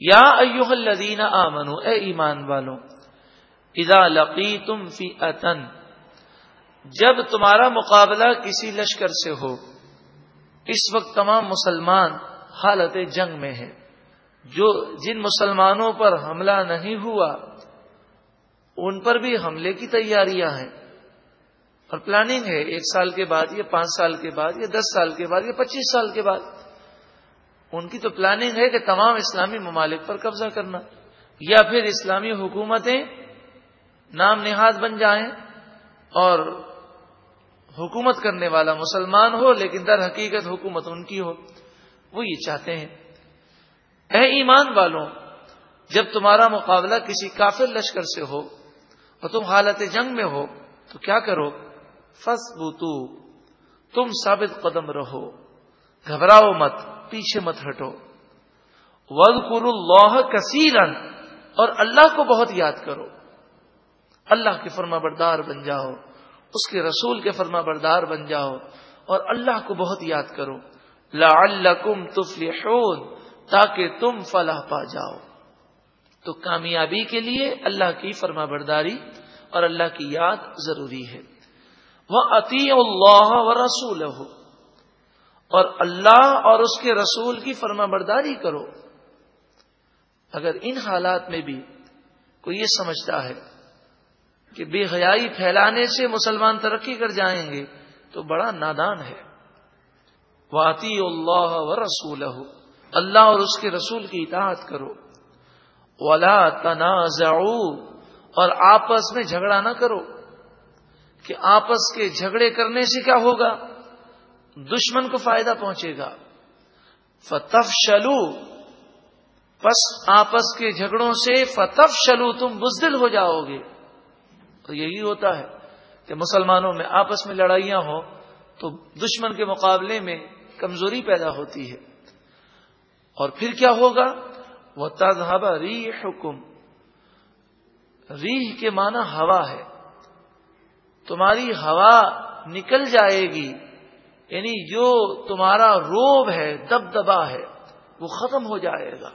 یا ایوہ الذین آمنو، اے ایمان والو، اذا لقیتم فی جب تمہارا مقابلہ کسی لشکر سے ہو، اس وقت تمام مسلمان حالت جنگ میں ہے جو جن مسلمانوں پر حملہ نہیں ہوا، ان پر بھی حملے کی تیاریاں ہیں۔ اور پلاننگ ہے، ایک سال کے بعد یا پانچ سال کے بعد یا دس سال کے بعد یا پچیس سال کے بعد۔ ان کی تو پلاننگ ہے کہ تمام اسلامی ممالک پر قبضہ کرنا۔ یا پھر اسلامی حکومتیں نام نہاد بن جائیں اور حکومت کرنے والا مسلمان ہو لیکن در حقیقت حکومت ان کی ہو۔ وہ یہ چاہتے ہیں۔ اے ایمان والوں، جب تمہارا مقابلہ کسی کافر لشکر سے ہو اور تم حالت جنگ میں ہو، تو کیا کرو؟ فس تم ثابت قدم رہو۔ گھبراؤ مت۔ پیچھے مت ہٹو۔ ود اللہ کثیرن اور اللہ کو بہت یاد کرو۔ اللہ کے فرما بردار بن جاؤ۔ اس کے رسول کے فرما بردار بن جاؤ۔ اور اللہ کو بہت یاد کرو۔ لعلکم تفلحون۔ تاکہ تم فلاح پا جاؤ۔ تو کامیابی کے لیے اللہ کی فرما برداری اور اللہ کی یاد ضروری ہے۔ وہ عطی اللہ و رسول ہو اور اللہ اور اس کے رسول کی فرما برداری کرو۔ اگر ان حالات میں بھی کوئی یہ سمجھتا ہے کہ بے حیائی پھیلانے سے مسلمان ترقی کر جائیں گے تو بڑا نادان ہے۔ واطی اللہ و رسول اللہ اور اس کے رسول کی اطاعت کرو۔ ولا تنازع اور آپس میں جھگڑا نہ کرو کہ آپس کے جھگڑے کرنے سے کیا ہوگا؟ دشمن کو فائدہ پہنچے گا۔ فتف شلو پس آپس کے جھگڑوں سے فتف شلو تم بزدل ہو جاؤ گے۔ تو یہی ہوتا ہے کہ مسلمانوں میں آپس میں لڑائیاں ہوں تو دشمن کے مقابلے میں کمزوری پیدا ہوتی ہے۔ اور پھر کیا ہوگا؟ وہ تذہبہ ری حکم ریح کے معنی ہوا ہے۔ تمہاری ہوا نکل جائے گی۔ یعنی جو تمہارا روب ہے دب دبا ہے، وہ ختم ہو جائے گا۔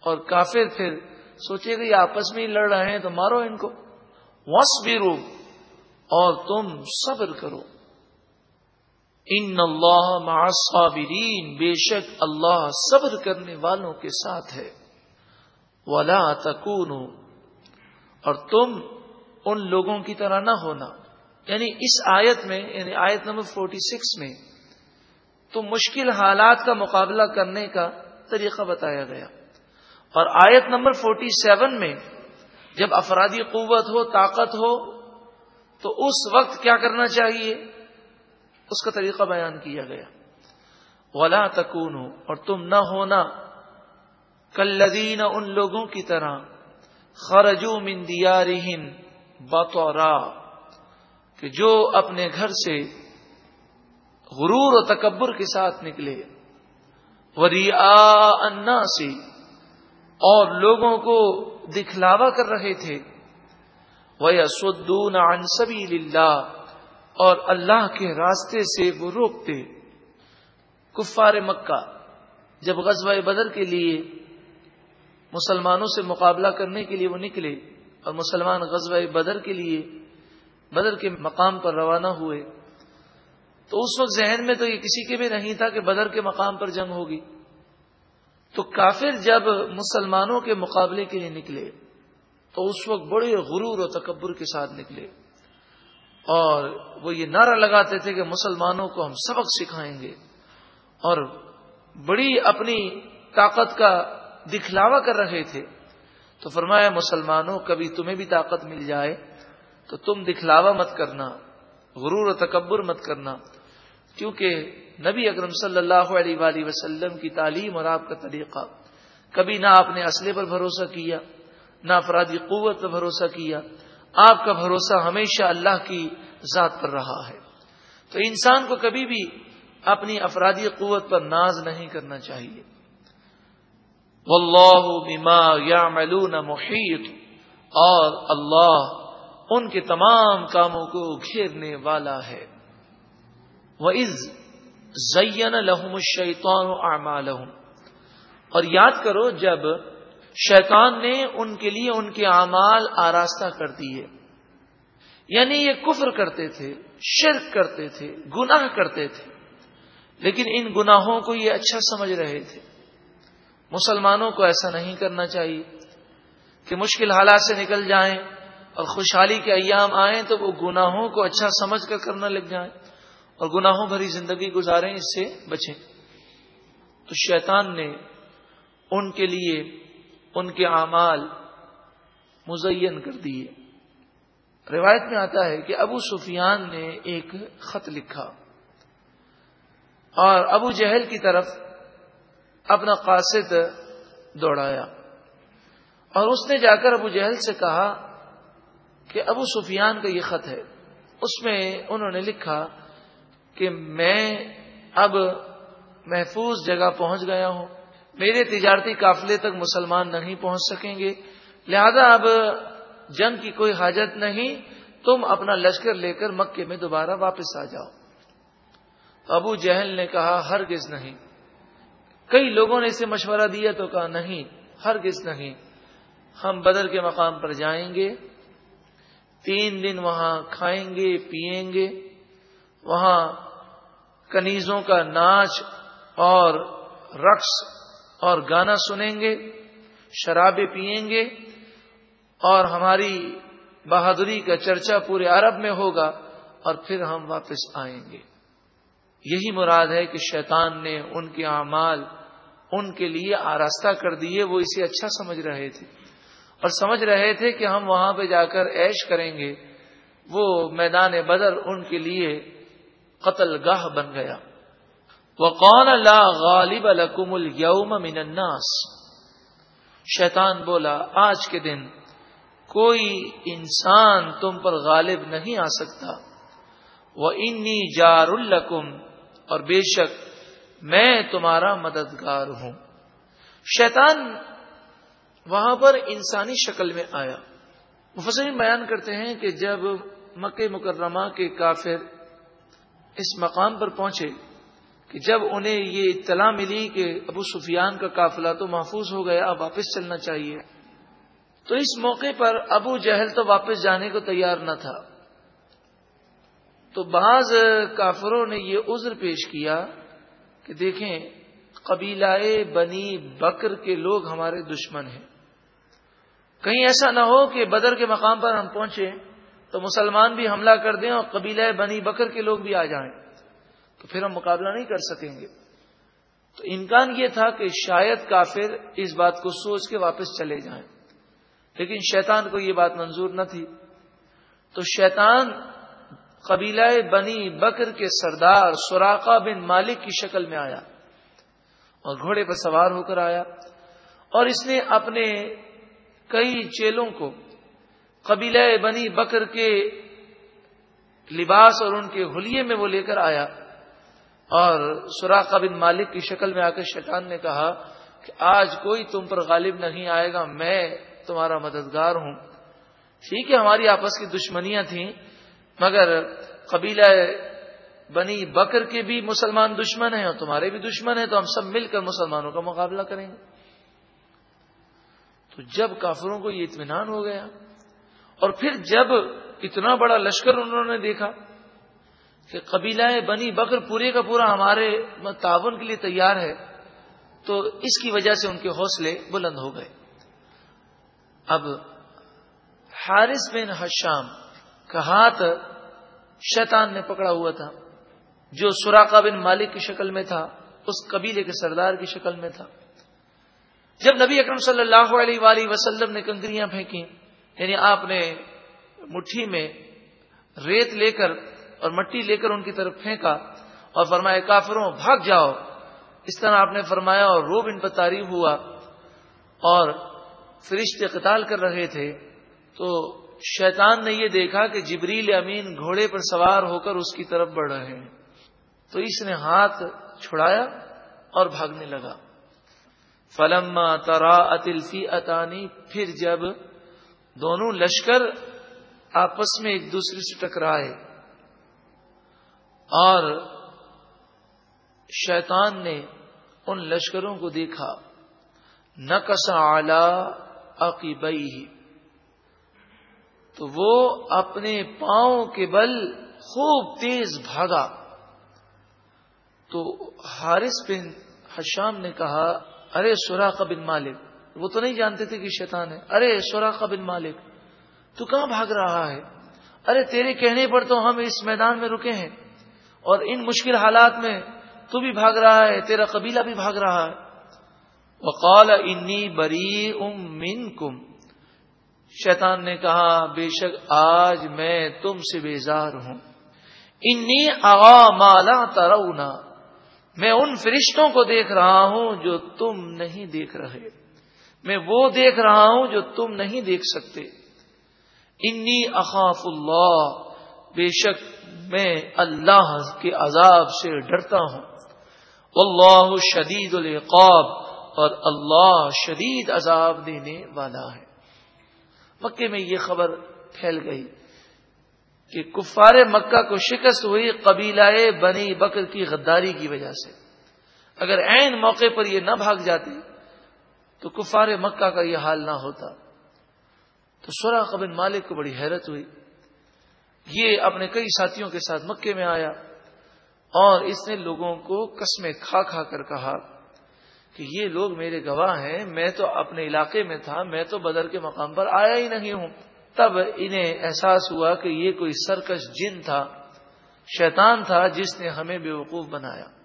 اور کافر پھر سوچے گا، یہ آپس میں ہی لڑ رہے ہیں، تو مارو ان کو۔ وس اور تم صبر کرو۔ ان اللہ معصابرین بے شک اللہ صبر کرنے والوں کے ساتھ ہے۔ ولا تکون اور تم ان لوگوں کی طرح نہ ہونا۔ یعنی اس آیت میں یعنی آیت نمبر فورٹی سکس میں، تو مشکل حالات کا مقابلہ کرنے کا طریقہ بتایا گیا۔ اور آیت نمبر فورٹی سیون میں، جب افرادی قوت ہو، طاقت ہو، تو اس وقت کیا کرنا چاہیے؟ اس کا طریقہ بیان کیا گیا۔ ولا تکون اور تم نہ ہونا کلین ان لوگوں کی طرح خرجو من دیارہم بطورا کہ جو اپنے گھر سے غرور و تکبر کے ساتھ نکلے وریا انا سے اور لوگوں کو دکھلاوا کر رہے تھے وہ سدون انصبی اللہ اور اللہ کے راستے سے وہ روکتے۔ کفار مکہ، جب غزوہ بدر کے لیے مسلمانوں سے مقابلہ کرنے کے لیے وہ نکلے، اور مسلمان غزوہ بدر کے لیے بدر کے مقام پر روانہ ہوئے۔ تو اس وقت ذہن میں تو یہ کسی کے بھی نہیں تھا کہ بدر کے مقام پر جنگ ہوگی۔ تو کافر جب مسلمانوں کے مقابلے کے لیے نکلے، تو اس وقت بڑے غرور و تکبر کے ساتھ نکلے۔ اور وہ یہ نعرہ لگاتے تھے کہ مسلمانوں کو ہم سبق سکھائیں گے۔ اور بڑی اپنی طاقت کا دکھلاوا کر رہے تھے۔ تو فرمایا، مسلمانوں، کبھی تمہیں بھی طاقت مل جائے۔ تو تم دکھلاوا مت کرنا، غرور و تکبر مت کرنا، کیونکہ نبی اکرم صلی اللہ علیہ وآلہ وسلم کی تعلیم اور آپ کا طریقہ، کبھی نہ آپ نے اسلحے پر بھروسہ کیا، نہ افرادی قوت پر بھروسہ کیا، آپ کا بھروسہ ہمیشہ اللہ کی ذات پر رہا ہے۔ تو انسان کو کبھی بھی اپنی افرادی قوت پر ناز نہیں کرنا چاہیے۔ واللہ بما یعملون محیط اور اللہ ان کے تمام کاموں کو گھیرنے والا ہے۔ وہ عز زین لہم شیطان اعمالہم اور یاد کرو جب شیطان نے ان کے لیے ان کے اعمال آراستہ کر دیے۔ یعنی یہ کفر کرتے تھے، شرک کرتے تھے، گناہ کرتے تھے۔ لیکن ان گناہوں کو یہ اچھا سمجھ رہے تھے۔ مسلمانوں کو ایسا نہیں کرنا چاہیے کہ مشکل حالات سے نکل جائیں۔ اور خوشحالی کے ایام آئیں تو وہ گناہوں کو اچھا سمجھ کر کرنا لگ جائیں اور گناہوں بھری زندگی گزاریں، اس سے بچیں۔ تو شیطان نے ان کے لیے ان کے اعمال مزین کر دیے۔ روایت میں آتا ہے کہ ابو سفیان نے ایک خط لکھا اور ابو جہل کی طرف اپنا قاصد دوڑایا اور اس نے جا کر ابو جہل سے کہا کہ ابو سفیان کا یہ خط ہے۔ اس میں انہوں نے لکھا کہ میں اب محفوظ جگہ پہنچ گیا ہوں۔ میرے تجارتی قافلے تک مسلمان نہیں پہنچ سکیں گے۔ لہذا اب جنگ کی کوئی حاجت نہیں۔ تم اپنا لشکر لے کر مکے میں دوبارہ واپس آ جاؤ۔ ابو جہل نے کہا، ہرگز نہیں۔ کئی لوگوں نے اسے مشورہ دیا تو کہا، نہیں، ہرگز نہیں۔ ہم بدر کے مقام پر جائیں گے۔ تین دن وہاں کھائیں گے پیئیں گے۔ وہاں کنیزوں کا ناچ اور رقص اور گانا سنیں گے، شرابیں پیئیں گے اور ہماری بہادری کا چرچا پورے عرب میں ہوگا اور پھر ہم واپس آئیں گے۔ یہی مراد ہے کہ شیطان نے ان کے اعمال ان کے لیے آراستہ کر دیے، وہ اسے اچھا سمجھ رہے تھے۔ اور سمجھ رہے تھے کہ ہم وہاں پہ جا کر ایش کریں گے، وہ میدان بدر ان کے لیے قتل گاہ بن گیا۔ وہ کون اللہ غالب الکم الوم من الناس۔ شیطان بولا، آج کے دن کوئی انسان تم پر غالب نہیں آ سکتا۔ وہ انی جار القم اور بے شک میں تمہارا مددگار ہوں۔ شیطان وہاں پر انسانی شکل میں آیا۔ مفسرین بیان کرتے ہیں کہ جب مکہ مکرمہ کے کافر اس مقام پر پہنچے کہ جب انہیں یہ اطلاع ملی کہ ابو سفیان کا قافلہ تو محفوظ ہو گیا، اب واپس چلنا چاہیے۔ تو اس موقع پر ابو جہل تو واپس جانے کو تیار نہ تھا۔ تو بعض کافروں نے یہ عذر پیش کیا کہ دیکھیں، قبیلہ بنی بکر کے لوگ ہمارے دشمن ہیں۔ کہیں ایسا نہ ہو کہ بدر کے مقام پر ہم پہنچے تو مسلمان بھی حملہ کر دیں اور قبیلہ بنی بکر کے لوگ بھی آ جائیں۔ تو پھر ہم مقابلہ نہیں کر سکیں گے۔ تو امکان یہ تھا کہ شاید کافر اس بات کو سوچ کے واپس چلے جائیں۔ لیکن شیطان کو یہ بات منظور نہ تھی۔ تو شیطان قبیلہ بنی بکر کے سردار سوراخا بن مالک کی شکل میں آیا اور گھوڑے پر سوار ہو کر آیا اور اس نے اپنے کئی چیلوں کو، قبیلہ بنی بکر کے لباس اور ان کے ہولیے میں وہ لے کر آیا۔ اور سوراخ بن مالک کی شکل میں آ کر شیطان نے کہا کہ آج کوئی تم پر غالب نہیں آئے گا، میں تمہارا مددگار ہوں۔ ٹھیک ہے، ہماری آپس کی دشمنیاں تھیں، مگر قبیلہ بنی بکر کے بھی مسلمان دشمن ہیں اور تمہارے بھی دشمن ہیں، تو ہم سب مل کر مسلمانوں کا مقابلہ کریں گے۔ تو جب کافروں کو یہ اطمینان ہو گیا اور پھر جب اتنا بڑا لشکر انہوں نے دیکھا کہ قبیلہ بنی بکر پورے کا پورا ہمارے تعاون کے لیے تیار ہے، تو اس کی وجہ سے ان کے حوصلے بلند ہو گئے۔ اب حارث بن حشام کا ہاتھ شیطان نے پکڑا ہوا تھا، جو سوراخا بن مالک کی شکل میں تھا، اس قبیلے کے سردار کی شکل میں تھا۔ جب نبی اکرم صلی اللہ علیہ وآلہ وسلم نے کنکریاں پھینکی یعنی آپ نے مٹھی میں ریت لے کر اور مٹی لے کر ان کی طرف پھینکا اور فرمایا، کافروں، بھاگ جاؤ۔ اس طرح آپ نے فرمایا اور روب ان پر تعریف ہوا اور فرشتے قتال کر رہے تھے۔ تو شیطان نے یہ دیکھا کہ جبریل امین گھوڑے پر سوار ہو کر اس کی طرف بڑھ رہے ہیں۔ تو اس نے ہاتھ چھڑایا اور بھاگنے لگا۔ فلم ترا اتلفی اتانی پھر جب دونوں لشکر آپس میں ایک دوسرے سے ٹکرائے اور شیطان نے ان لشکروں کو دیکھا، نقص اعلی عقیبئی تو وہ اپنے پاؤں کے بل خوب تیز بھاگا۔ تو حارث بن حشام نے کہا ارے سورا بن مالک، وہ تو نہیں جانتے تھے کہ شیطان ہے۔ ارے سورا بن مالک، تو کہاں بھاگ رہا ہے؟ ارے تیرے کہنے پر تو ہم اس میدان میں رکے ہیں، اور ان مشکل حالات میں تو بھی بھاگ رہا ہے، تیرا قبیلہ بھی بھاگ رہا ہے۔ وقال انی بری ام کم شیطان نے کہا، بے شک آج میں تم سے بیزار ہوں۔ انی آغا مالا ترونا میں ان فرشتوں کو دیکھ رہا ہوں جو تم نہیں دیکھ رہے۔ میں وہ دیکھ رہا ہوں جو تم نہیں دیکھ سکتے۔ انی اخاف اللہ، بے شک میں اللہ کے عذاب سے ڈرتا ہوں۔ اللہ شدید العقاب، اور اللہ شدید عذاب دینے والا ہے۔ مکے میں یہ خبر پھیل گئی۔ کہ کفار مکہ کو شکست ہوئی قبیلہ بنی بکر کی غداری کی وجہ سے۔ اگر عین موقع پر یہ نہ بھاگ جاتے، تو کفار مکہ کا یہ حال نہ ہوتا۔ تو سورا قبل مالک کو بڑی حیرت ہوئی۔ یہ اپنے کئی ساتھیوں کے ساتھ مکے میں آیا اور اس نے لوگوں کو قسمیں کھا کھا کر کہا کہ یہ لوگ میرے گواہ ہیں، میں تو اپنے علاقے میں تھا، میں تو بدر کے مقام پر آیا ہی نہیں ہوں۔ تب انہیں احساس ہوا کہ یہ کوئی سرکش جن تھا، شیطان تھا جس نے ہمیں بیوقوف بنایا۔